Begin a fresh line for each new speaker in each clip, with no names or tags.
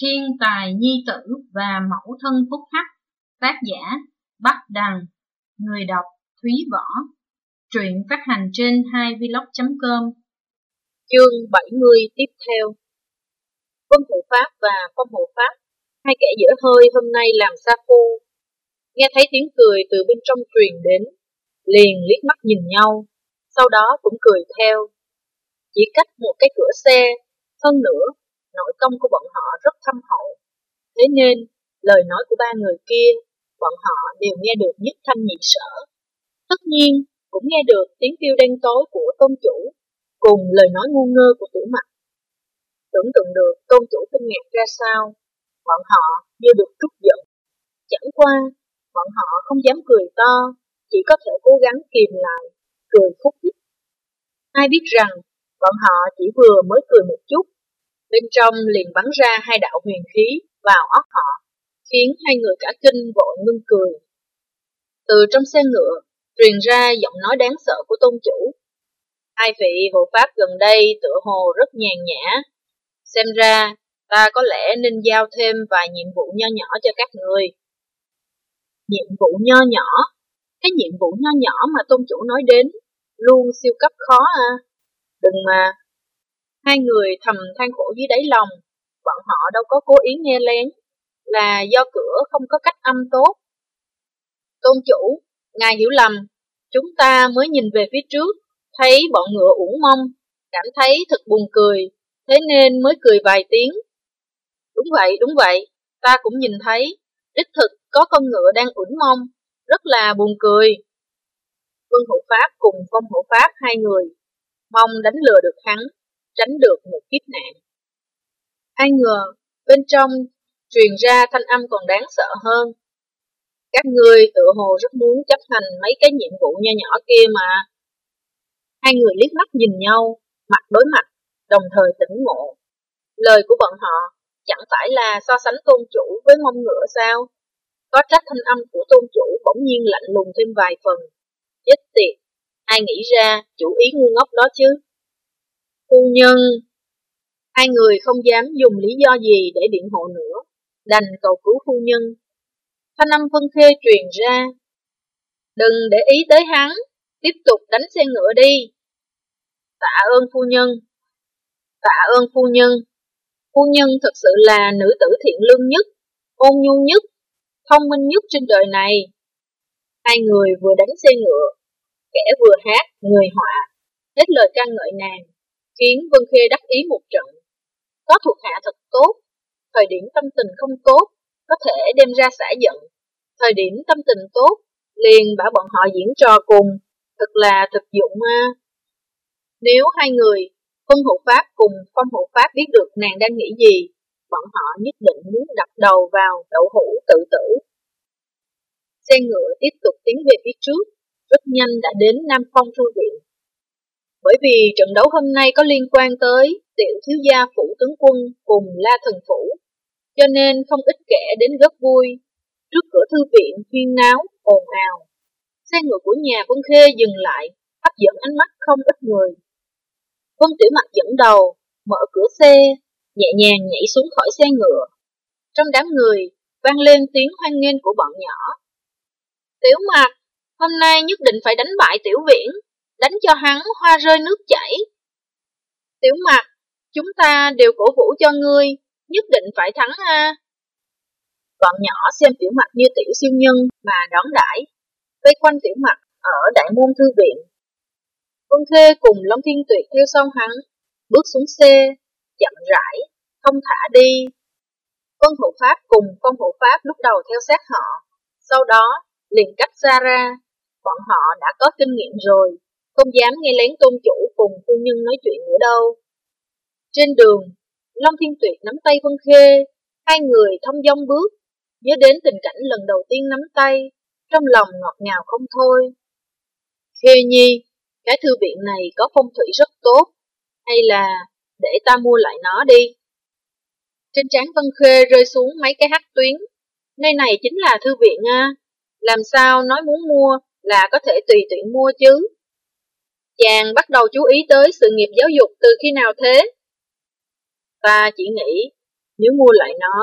Thiên tài nhi tử và mẫu thân phúc hắc Tác giả Bắc Đằng, Người đọc Thúy Võ. Truyện phát hành trên 2vlog.com
Chương 70 tiếp theo. Quân hộ Pháp và phong hộ Pháp, Hai kẻ dở hơi hôm nay làm sa phu. Nghe thấy tiếng cười từ bên trong truyền đến, Liền liếc mắt nhìn nhau, Sau đó cũng cười theo. Chỉ cách một cái cửa xe, Hơn nữa nội công của bọn họ rất thâm hậu. Thế nên, lời nói của ba người kia, bọn họ đều nghe được nhất thanh nhị sở. Tất nhiên, cũng nghe được tiếng kêu đen tối của tôn chủ, cùng lời nói ngu ngơ của tiểu mặt. Tưởng tượng được tôn chủ kinh ngạc ra sao, bọn họ như được trút giận. Chẳng qua, bọn họ không dám cười to, chỉ có thể cố gắng kìm lại, cười khúc khích. Ai biết rằng, bọn họ chỉ vừa mới cười một chút, Bên trong liền bắn ra hai đạo huyền khí vào óc họ, khiến hai người cả kinh vội ngưng cười. Từ trong xe ngựa, truyền ra giọng nói đáng sợ của tôn chủ. Hai vị hộ pháp gần đây tựa hồ rất nhàn nhã. Xem ra, ta có lẽ nên giao thêm vài nhiệm vụ nho nhỏ cho các người. Nhiệm vụ nho nhỏ? Cái nhiệm vụ nho nhỏ mà tôn chủ nói đến, luôn siêu cấp khó à. Đừng mà, Hai người thầm than khổ dưới đáy lòng, bọn họ đâu có cố ý nghe lén, là do cửa không có cách âm tốt. Tôn chủ, ngài hiểu lầm, chúng ta mới nhìn về phía trước, thấy bọn ngựa uổng mông, cảm thấy thật buồn cười, thế nên mới cười vài tiếng. Đúng vậy, đúng vậy, ta cũng nhìn thấy, đích thực có con ngựa đang uổng mông, rất là buồn cười. Vân hộ pháp cùng phong hộ pháp hai người, mong đánh lừa được hắn, tránh được một kiếp nạn. Ai ngờ, bên trong truyền ra thanh âm còn đáng sợ hơn. Các người tự hồ rất muốn chấp hành mấy cái nhiệm vụ nho nhỏ kia mà. Hai người liếc mắt nhìn nhau, mặt đối mặt, đồng thời tỉnh ngộ. Lời của bọn họ chẳng phải là so sánh tôn chủ với mông ngựa sao? Có trách thanh âm của tôn chủ bỗng nhiên lạnh lùng thêm vài phần. Chết tiệt, ai nghĩ ra chủ ý ngu ngốc đó chứ? Phu nhân Hai người không dám dùng lý do gì để biện hộ nữa, đành cầu cứu phu nhân. Thanh âm phân khê truyền ra. Đừng để ý tới hắn, tiếp tục đánh xe ngựa đi. Tạ ơn phu nhân. Tạ ơn phu nhân. Phu nhân thật sự là nữ tử thiện lương nhất, ôn nhu nhất, thông minh nhất trên đời này. Hai người vừa đánh xe ngựa, kẻ vừa hát, người họa, hết lời ca ngợi nàng khiến Vân Khê đắc ý một trận. Có thuộc hạ thật tốt, thời điểm tâm tình không tốt, có thể đem ra xả giận. Thời điểm tâm tình tốt, liền bảo bọn họ diễn trò cùng, thật là thực dụng ma. Nếu hai người, Phân hộ Pháp cùng Phong hộ Pháp biết được nàng đang nghĩ gì, bọn họ nhất định muốn đập đầu vào đậu hũ tự tử. Xe ngựa tiếp tục tiến về phía trước, rất nhanh đã đến Nam Phong Thư Viện. Bởi vì trận đấu hôm nay có liên quan tới tiểu thiếu gia phủ tướng quân cùng La Thần Phủ, cho nên không ít kẻ đến rất vui. Trước cửa thư viện huyên náo, ồn ào. Xe ngựa của nhà Vân Khê dừng lại, hấp dẫn ánh mắt không ít người. Vân Tiểu Mặt dẫn đầu, mở cửa xe, nhẹ nhàng nhảy xuống khỏi xe ngựa. Trong đám người, vang lên tiếng hoan nghênh của bọn nhỏ. Tiểu Mặt, hôm nay nhất định phải đánh bại Tiểu Viễn, đánh cho hắn hoa rơi nước chảy. Tiểu mặt, chúng ta đều cổ vũ cho ngươi, nhất định phải thắng ha. Bọn nhỏ xem tiểu mặt như tiểu siêu nhân mà đón đãi, vây quanh tiểu mặt ở đại môn thư viện. Quân Khê cùng Long Thiên Tuyệt theo sau hắn, bước xuống xe, chậm rãi, không thả đi. Quân hộ pháp cùng phong hộ pháp lúc đầu theo sát họ, sau đó liền cách xa ra, bọn họ đã có kinh nghiệm rồi, không dám nghe lén tôn chủ cùng phu nhân nói chuyện nữa đâu. Trên đường, Long Thiên Tuyệt nắm tay Vân Khê, hai người thông dong bước, nhớ đến tình cảnh lần đầu tiên nắm tay, trong lòng ngọt ngào không thôi. Khê Nhi, cái thư viện này có phong thủy rất tốt, hay là để ta mua lại nó đi. Trên trán Vân Khê rơi xuống mấy cái hắc tuyến, nơi này chính là thư viện à, làm sao nói muốn mua là có thể tùy tiện mua chứ. Chàng bắt đầu chú ý tới sự nghiệp giáo dục từ khi nào thế? Ta chỉ nghĩ, Nếu mua lại nó,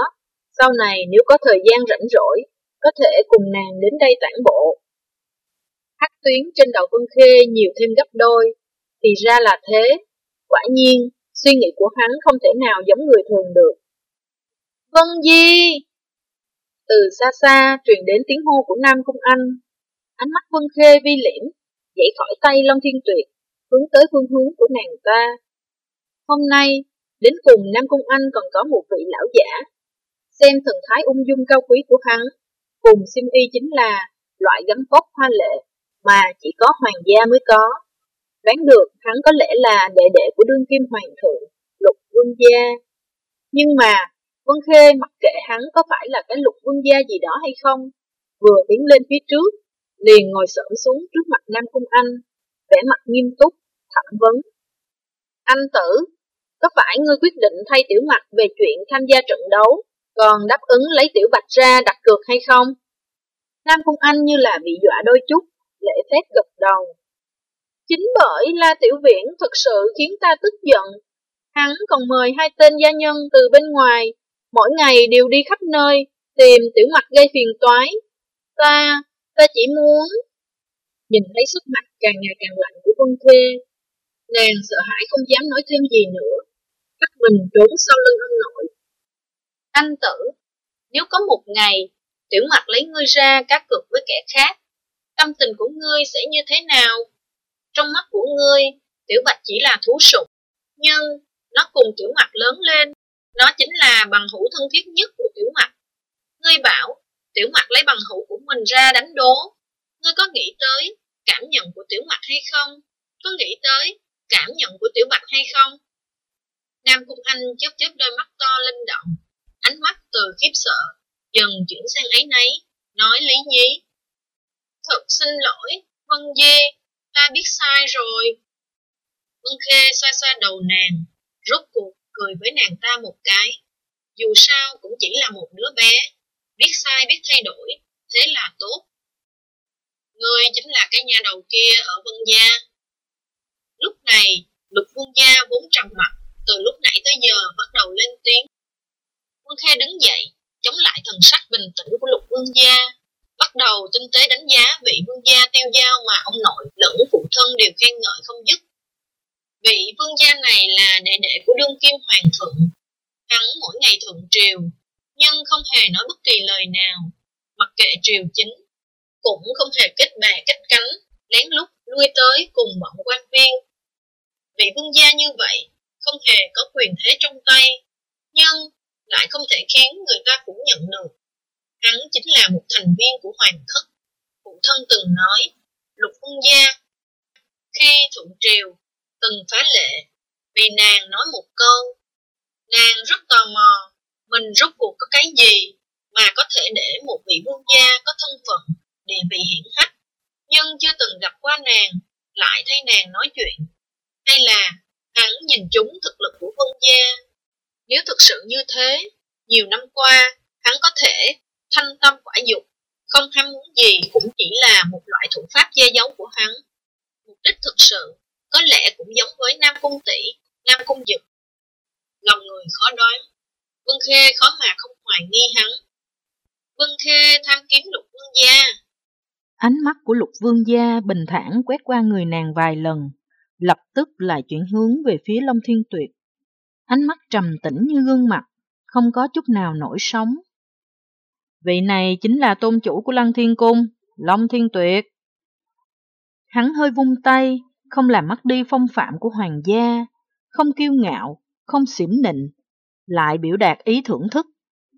sau này nếu có thời gian rảnh rỗi, có thể cùng nàng đến đây tản bộ. Hắc tuyến trên đầu Vân Khê nhiều thêm gấp đôi, thì ra là thế. Quả nhiên, suy nghĩ của hắn không thể nào giống người thường được. Vân Di! Từ xa xa truyền đến tiếng hô của Nam Cung Anh. Ánh mắt Vân Khê vi liễm, dậy khỏi tay Long Thiên Tuyệt, hướng tới phương hướng của nàng ta. Hôm nay, đến cùng Nam Cung Anh còn có một vị lão giả. Xem thần thái ung dung cao quý của hắn, cùng sim y chính là loại gấm cốt hoa lệ mà chỉ có hoàng gia mới có. Đoán được hắn có lẽ là đệ đệ của đương kim hoàng thượng, lục vương gia. Nhưng mà, Vân Khê mặc kệ hắn có phải là cái lục vương gia gì đó hay không, vừa tiến lên phía trước, liền ngồi xổm xuống trước mặt Nam Cung Anh, vẻ mặt nghiêm túc, thẩm vấn. Anh tử, có phải ngươi quyết định thay tiểu mặt về chuyện tham gia trận đấu, còn đáp ứng lấy tiểu bạch ra đặt cược hay không? Nam Cung Anh như là bị dọa đôi chút, lễ phép gật đầu. Chính bởi La Tiểu Viễn thực sự khiến ta tức giận. Hắn còn mời hai tên gia nhân từ bên ngoài, mỗi ngày đều đi khắp nơi, tìm tiểu mặt gây phiền toái. Ta, ta chỉ muốn... Nhìn thấy sức mặt càng ngày càng lạnh của Vân Khê, nàng sợ hãi không dám nói thêm gì nữa, Bắt mình trốn sau lưng ông nội.
Anh tử, nếu có một ngày, tiểu mặt lấy ngươi ra cá cược với kẻ khác, tâm tình của ngươi sẽ như thế nào? Trong mắt của ngươi, tiểu bạch chỉ là thú sủng, nhưng nó cùng tiểu mặt lớn lên, nó chính là bằng hữu thân thiết nhất của tiểu mặt. Ngươi bảo, tiểu mặt lấy bằng hữu của mình ra đánh đố, ngươi có nghĩ tới cảm nhận của tiểu mặt hay không? Có nghĩ tới cảm nhận của tiểu mặt hay không? Nam Cung Anh chớp chớp đôi mắt to linh động, ánh mắt từ khiếp sợ, dần chuyển sang ấy nấy, nói lý nhí. Thật xin lỗi, Vân Dê, ta biết sai rồi. Vân Khê xoa xoa đầu nàng, rốt cuộc cười với nàng ta một cái. Dù sao cũng chỉ là một đứa bé, biết sai biết thay đổi, thế là tốt. Ngươi chính là cái nhà đầu kia ở Vân Gia. Lúc này, Lục Vân Gia vốn trầm mặt, từ lúc nãy tới giờ bắt đầu lên tiếng. quân khe đứng dậy, chống lại thần sắc bình tĩnh của Lục Vương Gia, bắt đầu tinh tế đánh giá vị vương gia tiêu giao mà ông nội lẫn phụ thân đều khen ngợi không dứt. Vị vương gia này là đệ đệ của đương kim hoàng thượng. Hắn mỗi ngày thượng triều, nhưng không hề nói bất kỳ lời nào, mặc kệ triều chính, cũng không hề kết bè kết cánh, lén lút lui tới cùng bọn quan viên. Vị vương gia như vậy, không hề có quyền thế trong tay, nhưng lại không thể khiến người ta phủ nhận được Hắn chính là một thành viên của hoàng thất. Phụ thân từng nói, lục vương gia, khi thuận triều, từng phá lệ, vì nàng nói một câu. Nàng rất tò mò, mình rốt cuộc có cái gì mà có thể để một vị vương gia có thân phận, địa vị hiển hách, nhưng chưa từng gặp qua nàng, lại thấy nàng nói chuyện. Hay là hắn nhìn chúng thực lực của vương gia? Nếu thực sự như thế, nhiều năm qua, hắn có thể thanh tâm quả dục, không ham muốn gì cũng chỉ là một loại thủ pháp che giấu của hắn. Mục đích thực sự có lẽ cũng giống với Nam Cung Tỷ, Nam Cung Dực. Lòng người khó đoán, Vân Khê khó mà không hoài nghi hắn. Vân Khê tham kiếm lục vương gia.
Ánh mắt của lục vương gia bình thản quét qua người nàng vài lần, lập tức lại chuyển hướng về phía Long Thiên Tuyệt. Ánh mắt trầm tĩnh như gương mặt, không có chút nào nổi sóng, Vị này chính là tôn chủ của Lăng Thiên Cung, Long Thiên Tuyệt. Hắn hơi vung tay, không làm mất đi phong phạm của hoàng gia, không kiêu ngạo, không xỉm nịnh, lại biểu đạt ý thưởng thức.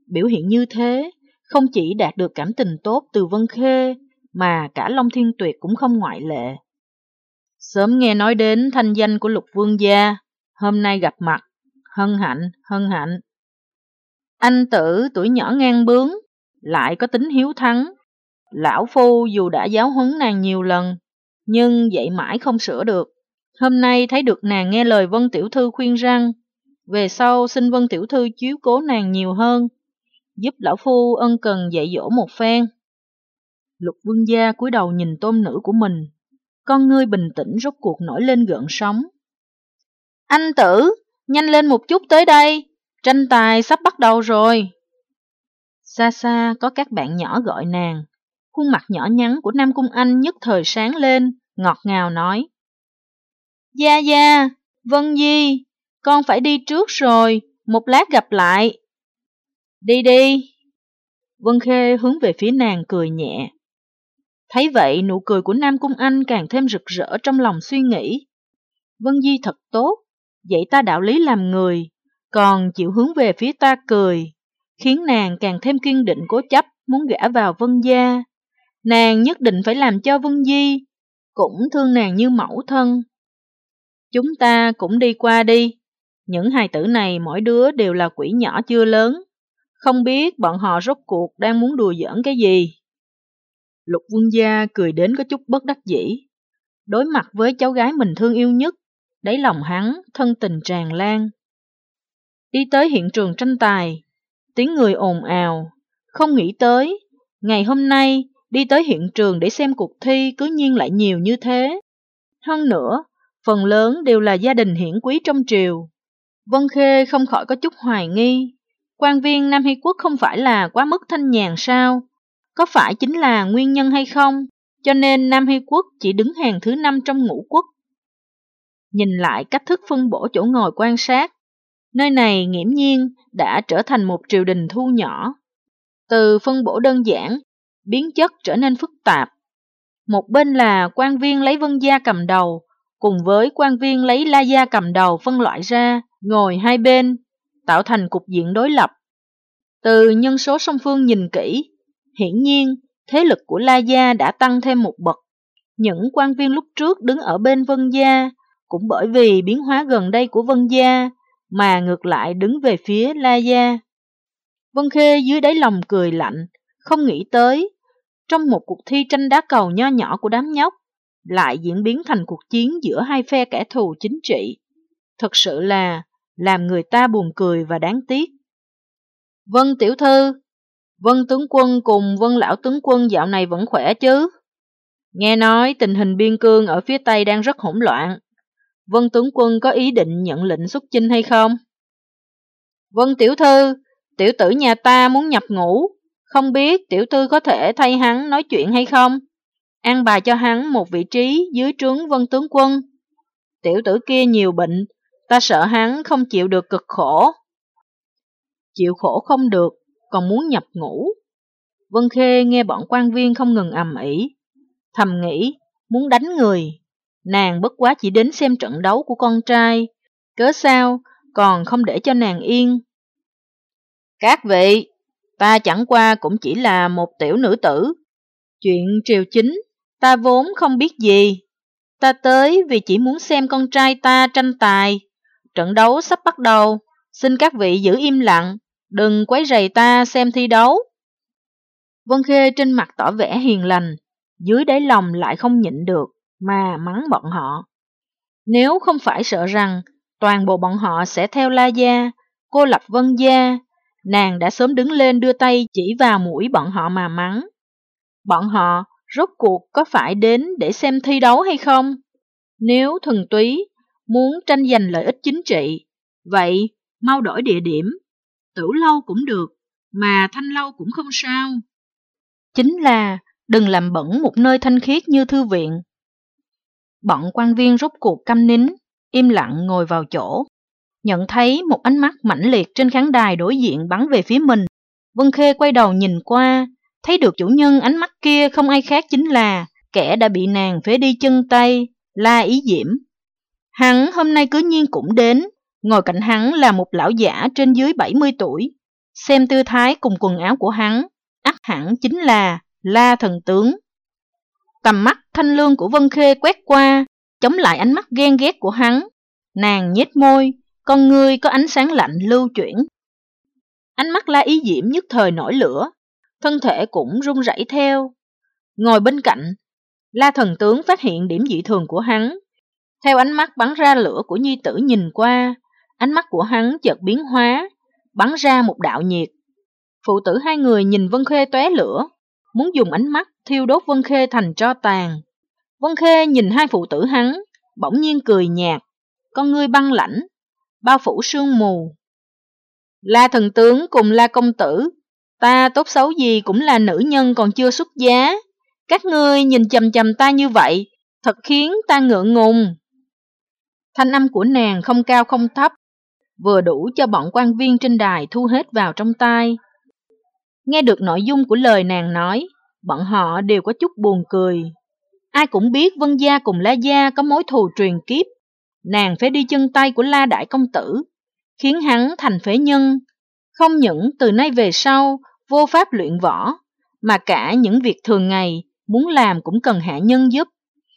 Biểu hiện như thế, không chỉ đạt được cảm tình tốt từ Vân Khê, mà cả Long Thiên Tuyệt cũng không ngoại lệ. Sớm nghe nói đến thanh danh của lục vương gia, hôm nay gặp mặt, hân hạnh, hân hạnh. Anh tử tuổi nhỏ ngang bướng, lại có tính hiếu thắng. Lão Phu dù đã giáo huấn nàng nhiều lần, nhưng dạy mãi không sửa được. Hôm nay thấy được nàng nghe lời Vân Tiểu Thư khuyên răng, về sau xin Vân Tiểu Thư chiếu cố nàng nhiều hơn, giúp Lão Phu ân cần dạy dỗ một phen. Lục vương gia cúi đầu nhìn tôn nữ của mình, con ngươi bình tĩnh rốt cuộc nổi lên gợn sóng. Anh tử, nhanh lên một chút tới đây, tranh tài sắp bắt đầu rồi. Xa xa có các bạn nhỏ gọi nàng. Khuôn mặt nhỏ nhắn của Nam Cung Anh nhất thời sáng lên, ngọt ngào nói. Gia Gia, Vân Di, con phải đi trước rồi, một lát gặp lại. Đi đi. Vân Khê hướng về phía nàng cười nhẹ. Thấy vậy nụ cười của Nam Cung Anh càng thêm rực rỡ trong lòng suy nghĩ. Vân Di thật tốt, dạy ta đạo lý làm người, còn chịu hướng về phía ta cười, khiến nàng càng thêm kiên định cố chấp muốn gả vào Vân Gia. Nàng nhất định phải làm cho Vân Di, cũng thương nàng như mẫu thân. Chúng ta cũng đi qua đi, những hài tử này mỗi đứa đều là quỷ nhỏ chưa lớn, không biết bọn họ rốt cuộc đang muốn đùa giỡn cái gì. Lục vương gia cười đến có chút bất đắc dĩ. Đối mặt với cháu gái mình thương yêu nhất, đáy lòng hắn, thân tình tràn lan. Đi tới hiện trường tranh tài, tiếng người ồn ào, không nghĩ tới, ngày hôm nay đi tới hiện trường để xem cuộc thi cứ nhiên lại nhiều như thế. Hơn nữa, phần lớn đều là gia đình hiển quý trong triều. Vân Khê không khỏi có chút hoài nghi, quan viên Nam Hy Quốc không phải là quá mức thanh nhàn sao? Có phải chính là nguyên nhân hay không? Cho nên Nam Hy Quốc chỉ đứng hàng thứ năm trong ngũ quốc. Nhìn lại cách thức phân bổ chỗ ngồi quan sát, nơi này nghiễm nhiên đã trở thành một triều đình thu nhỏ. Từ phân bổ đơn giản, biến chất trở nên phức tạp. Một bên là quan viên lấy vân gia cầm đầu, cùng với quan viên lấy la gia cầm đầu phân loại ra, ngồi hai bên, tạo thành cục diện đối lập. Từ nhân số song phương nhìn kỹ, hiển nhiên thế lực của La Gia đã tăng thêm một bậc. Những quan viên lúc trước đứng ở bên Vân Gia cũng bởi vì biến hóa gần đây của Vân Gia mà ngược lại đứng về phía La Gia. Vân Khê dưới đáy lòng cười lạnh, không nghĩ tới, trong một cuộc thi tranh đá cầu nho nhỏ của đám nhóc, lại diễn biến thành cuộc chiến giữa hai phe kẻ thù chính trị. Thật sự là làm người ta buồn cười và đáng tiếc. Vân tiểu thư, Vân tướng quân cùng Vân lão tướng quân dạo này vẫn khỏe chứ? Nghe nói tình hình biên cương ở phía Tây đang rất hỗn loạn. Vân tướng quân có ý định nhận lệnh xuất chinh hay không? Vân tiểu thư, tiểu tử nhà ta muốn nhập ngũ, không biết tiểu thư có thể thay hắn nói chuyện hay không? An bài cho hắn một vị trí dưới trướng vân tướng quân. Tiểu tử kia nhiều bệnh, ta sợ hắn không chịu được cực khổ. Chịu khổ không được, còn muốn nhập ngũ. Vân Khê nghe bọn quan viên không ngừng ầm ĩ, thầm nghĩ, muốn đánh người. Nàng bất quá chỉ đến xem trận đấu của con trai, cớ sao còn không để cho nàng yên. Các vị, ta chẳng qua cũng chỉ là một tiểu nữ tử. Chuyện triều chính, ta vốn không biết gì. Ta tới vì chỉ muốn xem con trai ta tranh tài. Trận đấu sắp bắt đầu, xin các vị giữ im lặng, đừng quấy rầy ta xem thi đấu. Vân Khê trên mặt tỏ vẻ hiền lành, dưới đáy lòng lại không nhịn được, mà mắng bọn họ. Nếu không phải sợ rằng toàn bộ bọn họ sẽ theo La Gia, cô lập Vân Gia, nàng đã sớm đứng lên đưa tay chỉ vào mũi bọn họ mà mắng. Bọn họ rốt cuộc có phải đến để xem thi đấu hay không? Nếu thuần túy muốn tranh giành lợi ích chính trị, vậy mau đổi địa điểm, tử lâu cũng được, mà thanh lâu cũng không sao. Chính là đừng làm bẩn một nơi thanh khiết như thư viện. Bọn quan viên rốt cuộc câm nín, im lặng ngồi vào chỗ. Nhận thấy một ánh mắt mãnh liệt trên khán đài đối diện bắn về phía mình. Vân Khê quay đầu nhìn qua, thấy được chủ nhân ánh mắt kia không ai khác chính là kẻ đã bị nàng phế đi chân tay, la ý diễm. Hắn hôm nay cứ nhiên cũng đến, ngồi cạnh hắn là một lão giả trên dưới 70 tuổi. Xem tư thái cùng quần áo của hắn, ắt hẳn chính là La Thần Tướng. Tầm mắt thanh lương của Vân Khê quét qua, chống lại ánh mắt ghen ghét của hắn. Nàng nhếch môi, con ngươi có ánh sáng lạnh lưu chuyển. Ánh mắt La Ý Diễm nhất thời nổi lửa, thân thể cũng run rẩy theo. Ngồi bên cạnh, La Thần Tướng phát hiện điểm dị thường của hắn. Theo ánh mắt bắn ra lửa của nhi tử nhìn qua, ánh mắt của hắn chợt biến hóa, bắn ra một đạo nhiệt. Phụ tử hai người nhìn Vân Khê tóe lửa, muốn dùng ánh mắt thiêu đốt Vân Khê thành tro tàn. Vân Khê nhìn hai phụ tử hắn, bỗng nhiên cười nhạt, con ngươi băng lãnh, bao phủ sương mù. La thần tướng cùng La công tử, ta tốt xấu gì cũng là nữ nhân còn chưa xuất giá. Các ngươi nhìn chầm chầm ta như vậy, thật khiến ta ngượng ngùng. Thanh âm của nàng không cao không thấp, vừa đủ cho bọn quan viên trên đài thu hết vào trong tai. Nghe được nội dung của lời nàng nói, bọn họ đều có chút buồn cười. Ai cũng biết Vân Gia cùng La Gia có mối thù truyền kiếp, nàng phải đi chân tay của La Đại Công Tử, khiến hắn thành phế nhân. Không những từ nay về sau vô pháp luyện võ, mà cả những việc thường ngày muốn làm cũng cần hạ nhân giúp.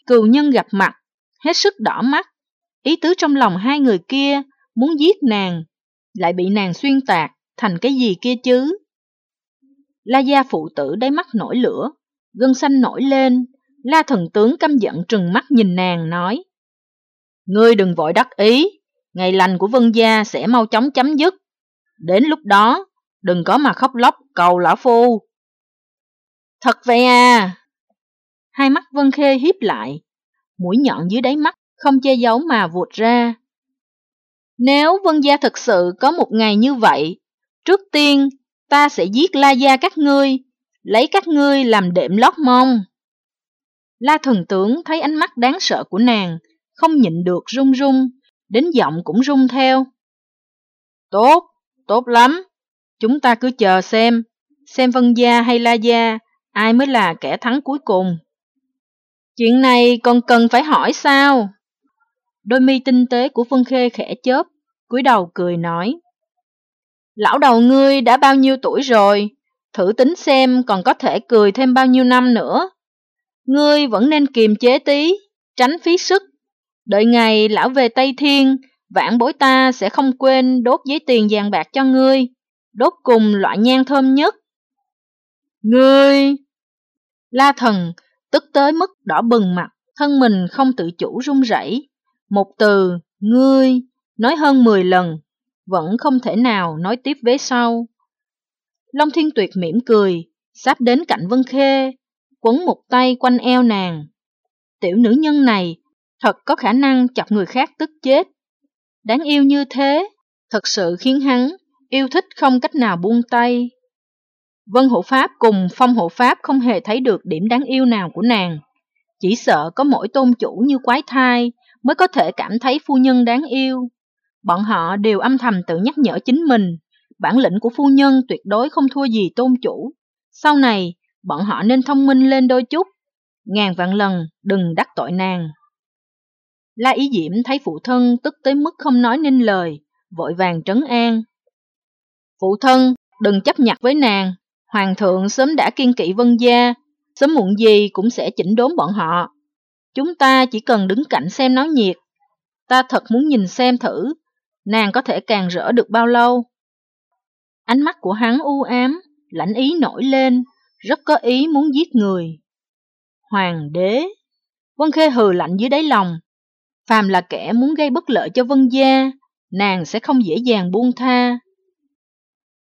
Cừu nhân gặp mặt, hết sức đỏ mắt. Ý tứ trong lòng hai người kia muốn giết nàng, lại bị nàng xuyên tạc thành cái gì kia chứ. La gia phụ tử đáy mắt nổi lửa, gân xanh nổi lên, la thần tướng căm giận trừng mắt nhìn nàng nói. Ngươi đừng vội đắc ý, ngày lành của vân gia sẽ mau chóng chấm dứt. Đến lúc đó, đừng có mà khóc lóc cầu lão phu. Thật vậy à? Hai mắt Vân Khê hiếp lại, mũi nhọn dưới đáy mắt không che giấu mà vụt ra. Nếu Vân Gia thực sự có một ngày như vậy, trước tiên ta sẽ giết La Gia các ngươi, lấy các ngươi làm đệm lót mông. La thần tướng thấy ánh mắt đáng sợ của nàng, không nhịn được run run, đến giọng cũng run theo. Tốt, tốt lắm, chúng ta cứ chờ xem, xem Vân Gia hay La Gia, ai mới là kẻ thắng cuối cùng. Chuyện này còn cần phải hỏi sao? Đôi mi tinh tế của Vân Khê khẽ chớp, cúi đầu cười nói. Lão đầu ngươi đã bao nhiêu tuổi rồi, thử tính xem còn có thể cười thêm bao nhiêu năm nữa. Ngươi vẫn nên kiềm chế tí, tránh phí sức. Đợi ngày lão về Tây Thiên, vãn bối ta sẽ không quên đốt giấy tiền vàng bạc cho ngươi, đốt cùng loại nhang thơm nhất. Ngươi! La thần, tức tới mức đỏ bừng mặt, thân mình không tự chủ run rẩy. Một từ, ngươi, nói hơn 10 lần, vẫn không thể nào nói tiếp vế sau. Long Thiên Tuyệt mỉm cười, sắp đến cạnh Vân Khê, quấn một tay quanh eo nàng. Tiểu nữ nhân này thật có khả năng chọc người khác tức chết. Đáng yêu như thế, thật sự khiến hắn yêu thích không cách nào buông tay. Vân hộ pháp cùng phong hộ pháp không hề thấy được điểm đáng yêu nào của nàng. Chỉ sợ có mỗi tôn chủ như quái thai mới có thể cảm thấy phu nhân đáng yêu. Bọn họ đều âm thầm tự nhắc nhở chính mình, bản lĩnh của phu nhân tuyệt đối không thua gì tôn chủ. Sau này, bọn họ nên thông minh lên đôi chút, ngàn vạn lần đừng đắc tội nàng. La Ý Diễm thấy phụ thân tức tới mức không nói nên lời, vội vàng trấn an. Phụ thân, đừng chấp nhặt với nàng, Hoàng thượng sớm đã kiên kỵ vân gia, sớm muộn gì cũng sẽ chỉnh đốn bọn họ. Chúng ta chỉ cần đứng cạnh xem náo nhiệt. Ta thật muốn nhìn xem thử, nàng có thể càng rỡ được bao lâu. Ánh mắt của hắn u ám, lãnh ý nổi lên, rất có ý muốn giết người. Hoàng đế Vân Khê hừ lạnh dưới đáy lòng. Phàm là kẻ muốn gây bất lợi cho Vân Gia, nàng sẽ không dễ dàng buông tha.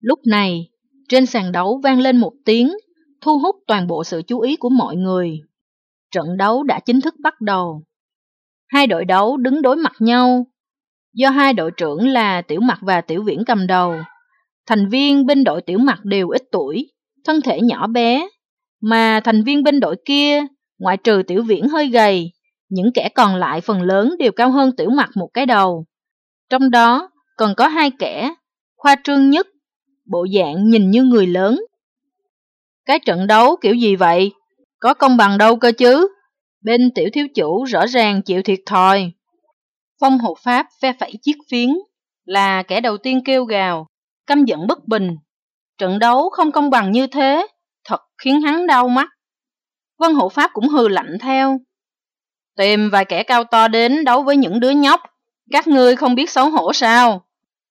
Lúc này, trên sàn đấu vang lên một tiếng, thu hút toàn bộ sự chú ý của mọi người. Trận đấu đã chính thức bắt đầu. Hai đội đấu đứng đối mặt nhau, do hai đội trưởng là Tiểu Mặt và Tiểu Viễn cầm đầu. Thành viên bên đội Tiểu Mặt đều ít tuổi, thân thể nhỏ bé, mà thành viên bên đội kia, ngoại trừ Tiểu Viễn hơi gầy, những kẻ còn lại phần lớn đều cao hơn Tiểu Mặt một cái đầu. Trong đó còn có hai kẻ, khoa trương nhất bộ dạng nhìn như người lớn. Cái trận đấu kiểu gì vậy? Có công bằng đâu cơ chứ? Bên tiểu thiếu chủ rõ ràng chịu thiệt thòi. Phong hộ pháp phe phẩy chiếc phiến, là kẻ đầu tiên kêu gào, căm giận bất bình. Trận đấu không công bằng như thế, thật khiến hắn đau mắt. Vân hộ pháp cũng hừ lạnh theo. Tìm vài kẻ cao to đến đấu với những đứa nhóc, các ngươi không biết xấu hổ sao?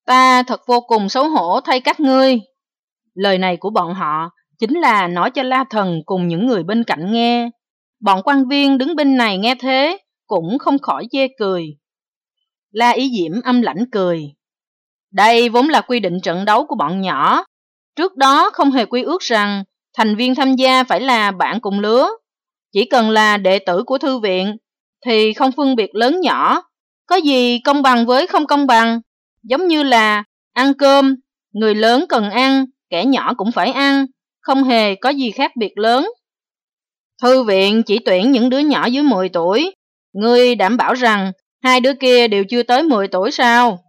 Ta thật vô cùng xấu hổ thay các ngươi. Lời này của bọn họ chính là nói cho La Thần cùng những người bên cạnh nghe. Bọn quan viên đứng bên này nghe thế cũng không khỏi chê cười. La Ý Diễm âm lãnh cười. Đây vốn là quy định trận đấu của bọn nhỏ. Trước đó không hề quy ước rằng thành viên tham gia phải là bạn cùng lứa. Chỉ cần là đệ tử của thư viện thì không phân biệt lớn nhỏ. Có gì công bằng với không công bằng giống như là ăn cơm, Người lớn cần ăn, kẻ nhỏ cũng phải ăn, không hề có gì khác biệt lớn. Thư viện chỉ tuyển những đứa nhỏ dưới 10 tuổi. Ngươi đảm bảo rằng hai đứa kia đều chưa tới 10 tuổi sao?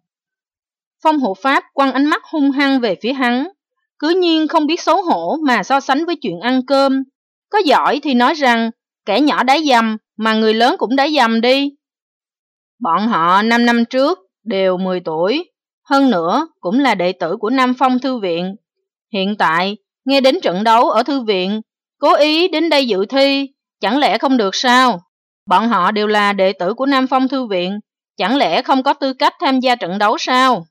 Phong hộ pháp quăng ánh mắt hung hăng về phía hắn, cứ nhiên không biết xấu hổ mà so sánh với chuyện ăn cơm. Có giỏi thì nói rằng kẻ nhỏ đá dầm mà người lớn cũng đã dầm đi. Bọn họ 5 năm trước đều 10 tuổi, hơn nữa cũng là đệ tử của Nam Phong Thư viện. Hiện tại, nghe đến trận đấu ở Thư viện, cố ý đến đây dự thi, chẳng lẽ không được sao? Bọn họ đều là đệ tử của Nam Phong Thư viện, chẳng lẽ không có tư cách tham gia trận đấu sao?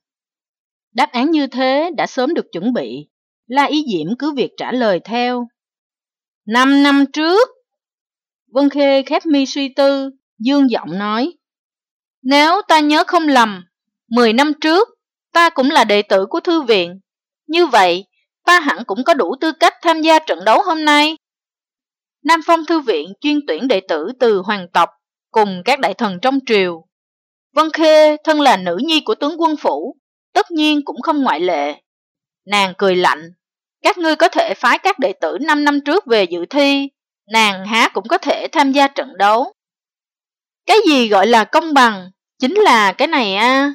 Đáp án như thế đã sớm được chuẩn bị, La Ý Diễm cứ việc trả lời theo. Năm năm trước, Vân Khê khép mi suy tư, dương giọng nói. Nếu ta nhớ không lầm, 10 năm trước, ta cũng là đệ tử của thư viện. Như vậy, ta hẳn cũng có đủ tư cách tham gia trận đấu hôm nay. Nam Phong Thư viện chuyên tuyển đệ tử từ hoàng tộc cùng các đại thần trong triều. Vân Khê thân là nữ nhi của tướng quân phủ, tất nhiên cũng không ngoại lệ. Nàng cười lạnh, các ngươi có thể phái các đệ tử 5 năm trước về dự thi, nàng há cũng có thể tham gia trận đấu. Cái gì gọi là công bằng, chính là cái này a. À.